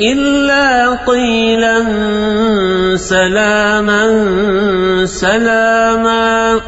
إلا قيلا سلاما سلاما